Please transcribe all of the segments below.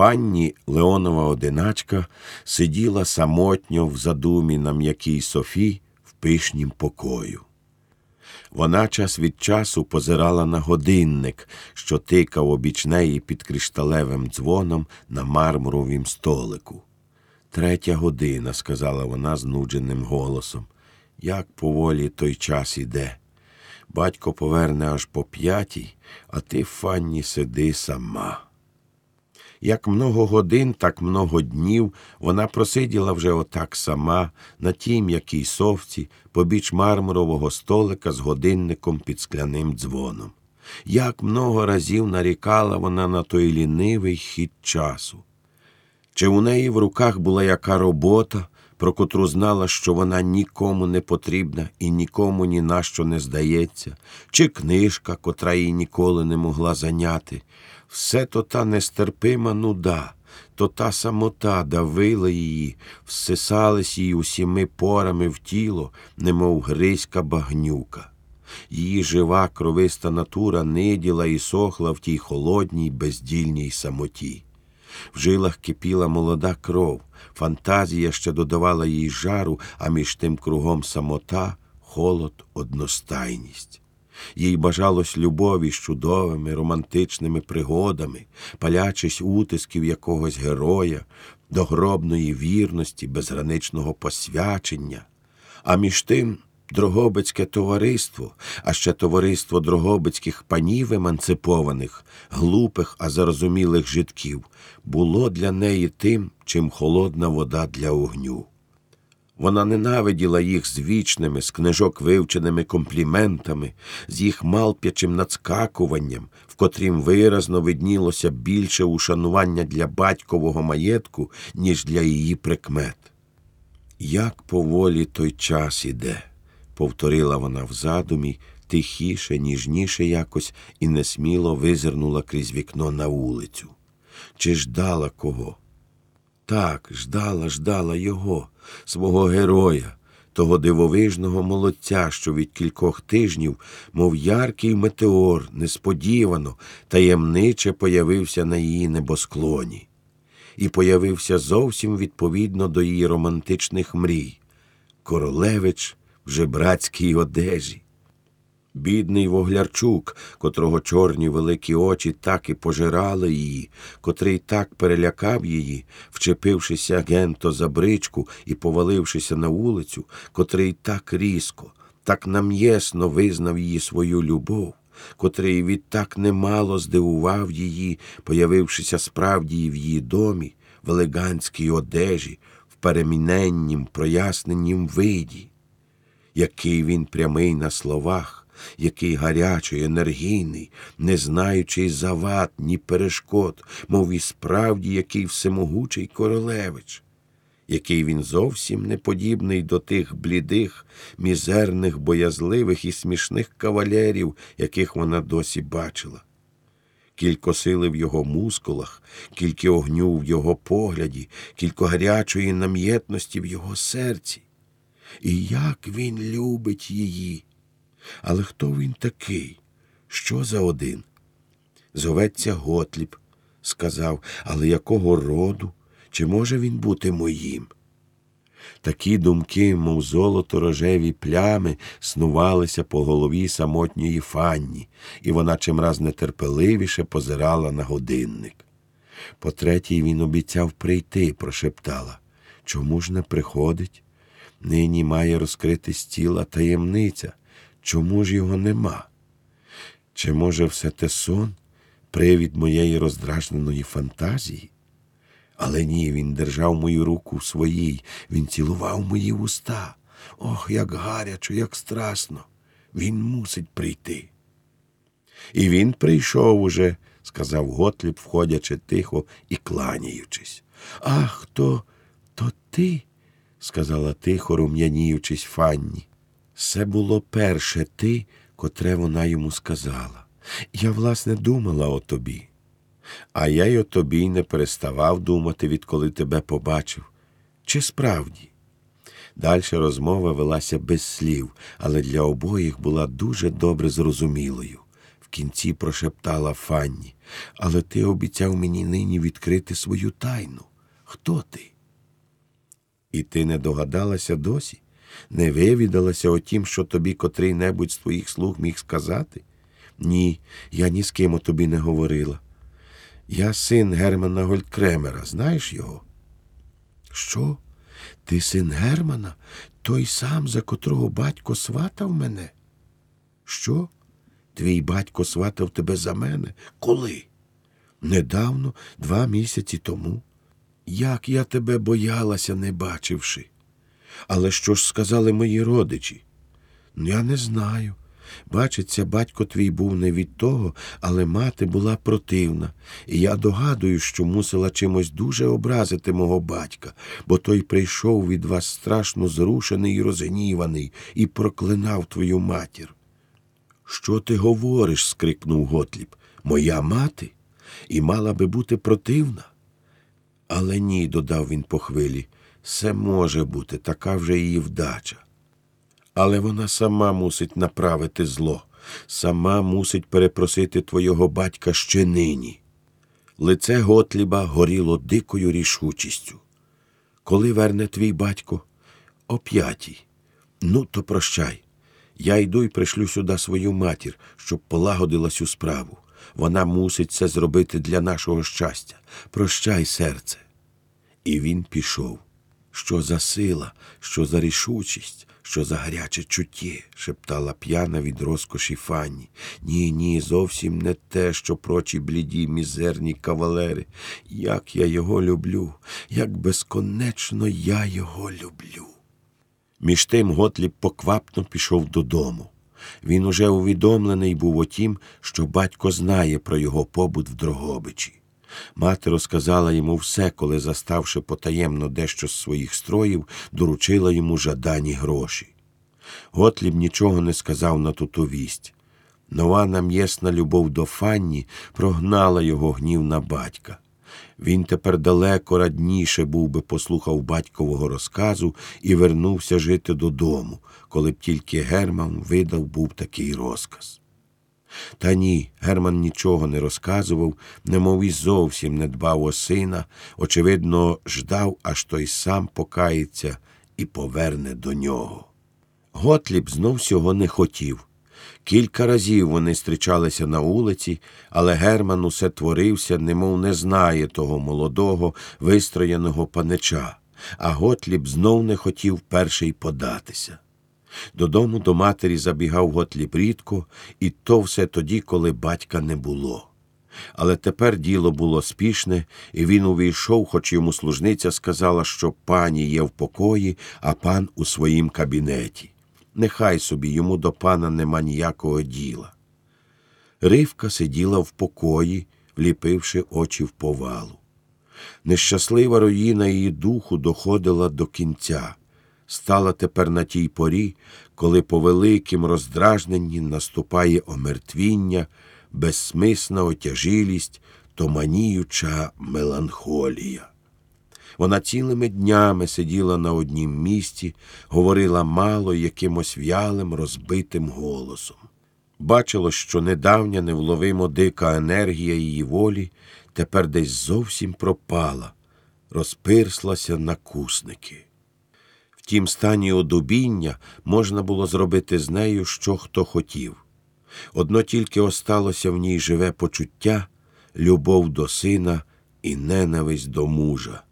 Фанні Леонова одиначка сиділа самотньо в задумі на м'якій софі в пишнім покою. Вона час від часу позирала на годинник, що тикав обіч неї під кришталевим дзвоном на мармуровім столику. Третя година, сказала вона знудженим голосом. Як поволі той час іде. Батько поверне аж по п'ятій, а ти, Фанні, сиди сама. Як много годин, так много днів вона просиділа вже отак сама на тій м'якій совці побіч мармурового столика з годинником під скляним дзвоном. Як много разів нарікала вона на той лінивий хід часу. Чи у неї в руках була яка робота, про котру знала, що вона нікому не потрібна і нікому ні на що не здається, чи книжка, котра їй ніколи не могла зайняти, все то та нестерпима нуда, то та самота давила її, всисались її усіми порами в тіло, немов гризька багнюка. Її жива кровиста натура ниділа і сохла в тій холодній, бездільній самоті. В жилах кипіла молода кров, фантазія ще додавала їй жару, а між тим кругом самота, холод, одностайність. Їй бажалось любові з чудовими романтичними пригодами, палячись утисків якогось героя, догробної вірності, безграничного посвячення. А між тим Дрогобицьке товариство, а ще товариство дрогобицьких панів еманципованих, глупих, а зарозумілих житків, було для неї тим, чим холодна вода для огню. Вона ненавиділа їх з вічними, з книжок вивченими компліментами, з їх малп'ячим надскакуванням, в котрім виразно виднілося більше ушанування для батькового маєтку, ніж для її прикмет. Як поволі той час іде, повторила вона в задумі, тихіше, ніжніше якось, і несміло визирнула крізь вікно на вулицю. Чи ждала кого? Так, ждала, ждала його, свого героя, того дивовижного молодця, що від кількох тижнів, мов яркий метеор, несподівано, таємниче появився на її небосклоні, і появився зовсім відповідно до її романтичних мрій. Королевич в жебрацькій одежі. Бідний Воглярчук, котрого чорні великі очі так і пожирали її, котрий так перелякав її, вчепившися генто за бричку і повалившися на вулицю, котрий так різко, так нам'єсно визнав її свою любов, котрий відтак немало здивував її, появившися справді в її домі, в елегантській одежі, в переміненнім, проясненнім виді. Який він прямий на словах, який гарячий, енергійний, не знаючи завад, ні перешкод, мов і справді який всемогучий королевич, який він зовсім не подібний до тих блідих, мізерних, боязливих і смішних кавалерів, яких вона досі бачила. Кілько сили в його мускулах, кільки огню в його погляді, кілько гарячої нам'єтності в його серці. І як він любить її. Але хто він такий? Що за один? Зоветься Готліб, сказав, але якого роду? Чи може він бути моїм? Такі думки, мов золото рожеві плями, снувалися по голові самотньої фанні, і вона чимраз нетерпеливіше позирала на годинник. По третій він обіцяв прийти, прошептала. Чому ж не приходить? Нині має розкрити стіла таємниця. Чому ж його нема? Чи може все те сон, привід моєї роздражненої фантазії? Але ні, він держав мою руку в своїй, він цілував мої вуста. Ох, як гарячо, як страшно. Він мусить прийти. І він прийшов уже, сказав Готліб, входячи тихо і кланяючись. Ах, то, то ти, сказала тихо, рум'яніючись Фанні. Це було перше ти, котре вона йому сказала. Я, власне, думала о тобі. А я й о тобі не переставав думати, відколи тебе побачив. Чи справді? Дальша розмова велася без слів, але для обоїх була дуже добре зрозумілою. В кінці прошептала Фанні. Але ти обіцяв мені нині відкрити свою тайну. Хто ти? І ти не догадалася досі? Не вивідалася о тім, що тобі котрий небудь з твоїх слуг міг сказати? Ні, я ні з ким о тобі не говорила. Я син Германа Гольдкремера, знаєш його? Що? Ти син Германа, той сам, за котрого батько сватав мене? Що? Твій батько сватав тебе за мене? Коли? Недавно, два місяці тому. Як я тебе боялася, не бачивши. Але що ж сказали мої родичі? Ну, Я не знаю. Бачиться, батько твій був не від того, але мати була противна, і я догадую, що мусила чимось дуже образити мого батька, бо той прийшов від вас страшно зрушений і розгніваний і проклинав твою матір. Що ти говориш? скрикнув Готліб. Моя мати? І мала би бути противна. Але ні, додав він по хвилі, все може бути, така вже її вдача. Але вона сама мусить направити зло, сама мусить перепросити твого батька ще нині. Лице Готліба горіло дикою рішучістю. Коли верне твій батько? О п'ятій. Ну, то прощай. Я йду і пришлю сюди свою матір, щоб полагодила цю справу. Вона мусить це зробити для нашого щастя. Прощай, серце. І він пішов. Що за сила, що за рішучість, що за гаряче чуттє, шептала п'яна від розкоші Фанні. Ні, ні, зовсім не те, що прочі бліді, мізерні кавалери. Як я його люблю, як безконечно я його люблю. Між тим Готліб поквапно пішов додому. Він уже увідомлений був о тім, що батько знає про його побут в Дрогобичі. Мати розказала йому все, коли, заставши потаємно дещо з своїх строїв, доручила йому жадані гроші. Готліб нічого не сказав на ту вість. Нова нам'єсна любов до Фанні прогнала його гнів на батька. Він тепер далеко радніше був би послухав батькового розказу і вернувся жити додому, коли б тільки Герман видав був такий розказ. Та ні, Герман нічого не розказував, немов і зовсім не дбав о сина, очевидно, ждав, аж той сам покається і поверне до нього. Готліб знов цього не хотів. Кілька разів вони зустрічалися на вулиці, але Герман усе творився, немов не знає того молодого, вистроєного панича, а Готліб знов не хотів перший податися. Додому до матері забігав Готліб рідко, і то все тоді, коли батька не було. Але тепер діло було спішне, і він увійшов, хоч йому служниця сказала, що пані є в покої, а пан у своїм кабінеті. Нехай собі йому до пана нема ніякого діла. Ривка сиділа в покої, вліпивши очі в повалу. Нещаслива руїна її духу доходила до кінця, стала тепер на тій порі, коли по великим роздражненні наступає омертвіння, безсмисна отяжилість, томаніюча меланхолія. Вона цілими днями сиділа на однім місці, говорила мало якимось в'ялим, розбитим голосом. Бачило, що недавня невловимо дика енергія її волі тепер десь зовсім пропала, розпирслася на кусники. Тім стані одубіння можна було зробити з нею, що хто хотів. Одно тільки осталося в ній живе почуття, любов до сина і ненависть до мужа.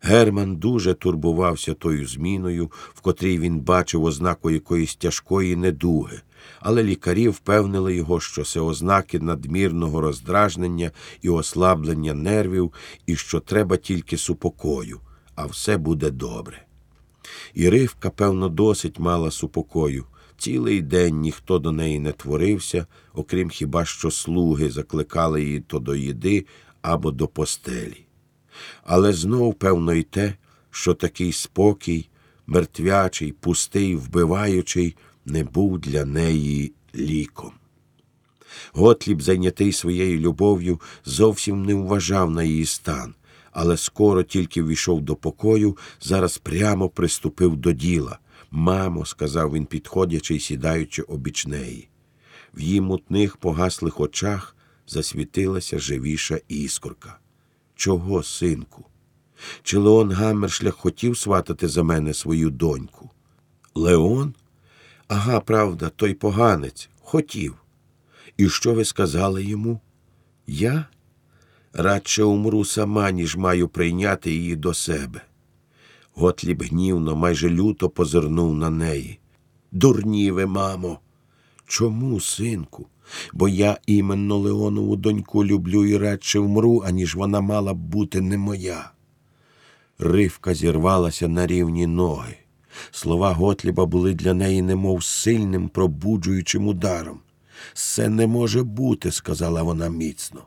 Герман дуже турбувався тою зміною, в котрій він бачив ознаку якоїсь тяжкої недуги, але лікарі впевнили його, що це ознаки надмірного роздражнення і ослаблення нервів, і що треба тільки супокою, а все буде добре. І Ривка, певно, досить мала супокою. Цілий день ніхто до неї не творився, окрім хіба що слуги закликали її то до їди або до постелі. Але знов, певно, й те, що такий спокій, мертвячий, пустий, вбиваючий, не був для неї ліком. Готліб, зайнятий своєю любов'ю, зовсім не вважав на її стан, але скоро тільки війшов до покою, зараз прямо приступив до діла. Мамо, сказав він, підходячи й сідаючи обіч неї. В її мутних погаслих очах засвітилася живіша іскорка. Чого, синку? Чи Леон Гаммершлях хотів сватати за мене свою доньку? Леон? Ага, правда, той поганець. Хотів. І що ви сказали йому? Я? Радше умру сама, ніж маю прийняти її до себе. Готліб гнівно, майже люто позирнув на неї. Дурні ви, мамо. Чому, синку? Бо я іменно Леонову доньку люблю і радше вмру, аніж вона мала б бути не моя. Ривка зірвалася на рівні ноги. Слова Готліба були для неї немов сильним пробуджуючим ударом. Це не може бути, сказала вона міцно.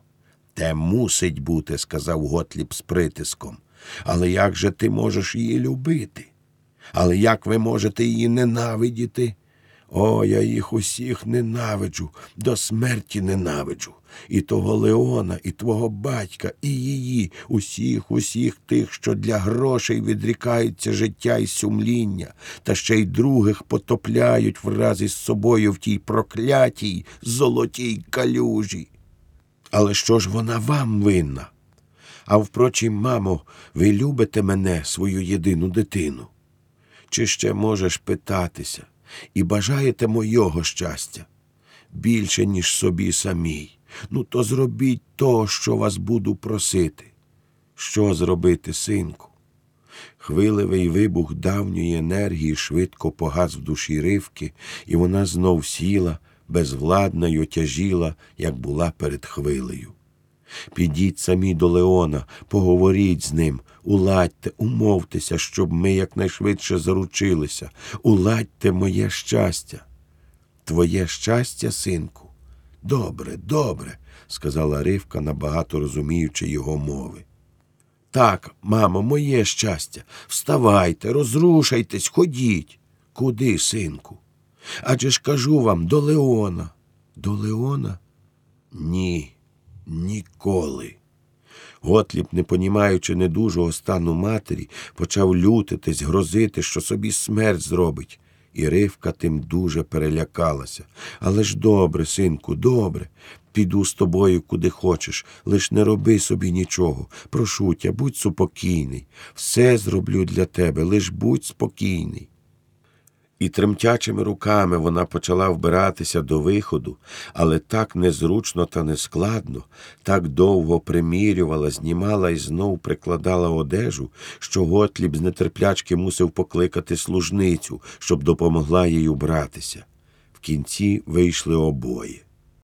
Те мусить бути, сказав Готліб з притиском. Але як же ти можеш її любити? Але як ви можете її ненавидіти? О, я їх усіх ненавиджу, до смерті ненавиджу. І того Леона, і твого батька, і її, усіх, усіх тих, що для грошей відрікаються життя і сумління, та ще й других потопляють враз із собою в тій проклятій золотій калюжі. Але що ж вона вам винна? А впрочем, мамо, ви любите мене, свою єдину дитину? Чи ще можеш питатися і бажаєте мойого щастя? Більше, ніж собі самій. Ну, то зробіть то, що вас буду просити. Що зробити, синку? Хвиливий вибух давньої енергії швидко погас в душі ривки, і вона знов сіла, безвладна й отяжіла, як була перед хвилею. Підіть самі до Леона, поговоріть з ним, уладьте, умовтеся, щоб ми якнайшвидше заручилися, уладьте моє щастя. Твоє щастя, синку? Добре, добре, сказала Ривка, набагато розуміючи його мови. Так, мамо, моє щастя. Вставайте, розрушайтесь, ходіть. Куди, синку? Адже ж кажу вам, до Леона. До Леона? Ні, ніколи. Готліб, не понімаючи недужого стану матері, почав лютитись, грозити, що собі смерть зробить. І Ривка тим дуже перелякалася. Але ж добре, синку, добре. Піду з тобою куди хочеш, лиш не роби собі нічого. Прошу тя, будь супокійний. Все зроблю для тебе, лиш будь спокійний. І тремтячими руками вона почала вбиратися до виходу, але так незручно та нескладно, так довго примірювала, знімала і знов прикладала одежу, що Готліб з нетерплячки мусив покликати служницю, щоб допомогла їй убратися. В кінці вийшли обоє.